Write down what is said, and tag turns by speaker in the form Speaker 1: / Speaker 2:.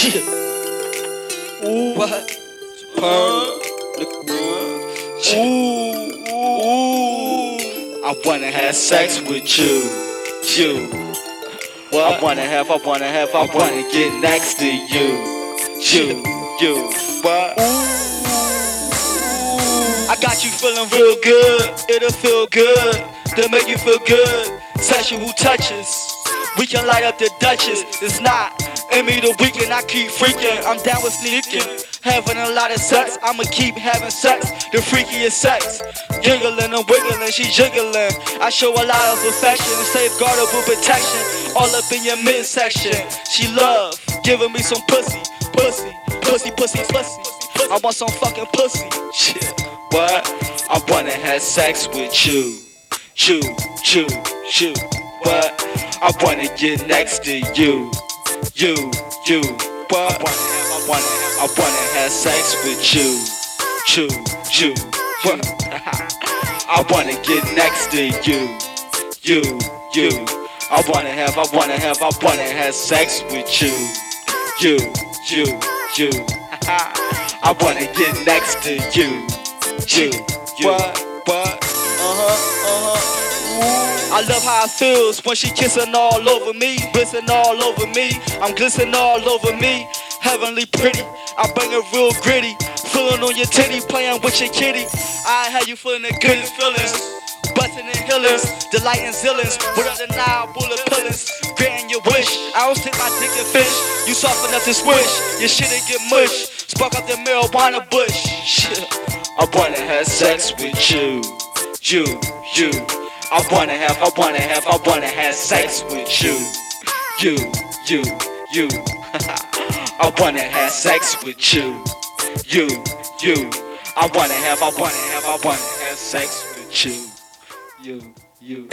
Speaker 1: Shit. Ooh. What? Pearl. Ooh. Ooh. I wanna have sex with you. You. What? I wanna have, I wanna have, I wanna get next to you. You. You. What? Ooh. I got you feeling real good. It'll feel good to make you feel good. Sexual touches. We can light up the Duchess. It's not in me the weekend. I keep freaking. I'm down with sneaking. Having a lot of sex. I'ma keep having sex. The freakiest sex. Giggling and wiggling. She jiggling. I show a lot of affection. Safeguardable protection. All up in your midsection. She love giving me some pussy. Pussy. Pussy, pussy, pussy. I want some fucking pussy. Shit. What? I wanna have sex with you. You, you, you. What? I wanna get next to you. You, you. What? I wanna have, I wanna have, I wanna have sex with you. You, you. What? I wanna get next to you. You, you. I wanna have, I wanna have, I wanna have sex with you. You, you, you. I wanna get next to you. You, you. What? What? Uh huh. Uh huh. I love how it feels when she kissing all over me, glisten all over me. I'm glistening all over me. Heavenly pretty, I bring it real gritty. Feeling on your titty, playing with your kitty. I had you feeling the goodest feelings. Bustin' in healers, delighting zillins, without the Nile bullet pillars, granting your wish. I don't stick my dick in fish, you soft enough to squish, your shit'll get mush. Spark up the marijuana bush. Shit. I wanna have sex with you, you, you. I wanna have, I wanna have, I wanna have sex with you, you, you, you. I wanna have sex with you, you, you. I wanna have, I wanna have, I wanna have sex with you, you, you.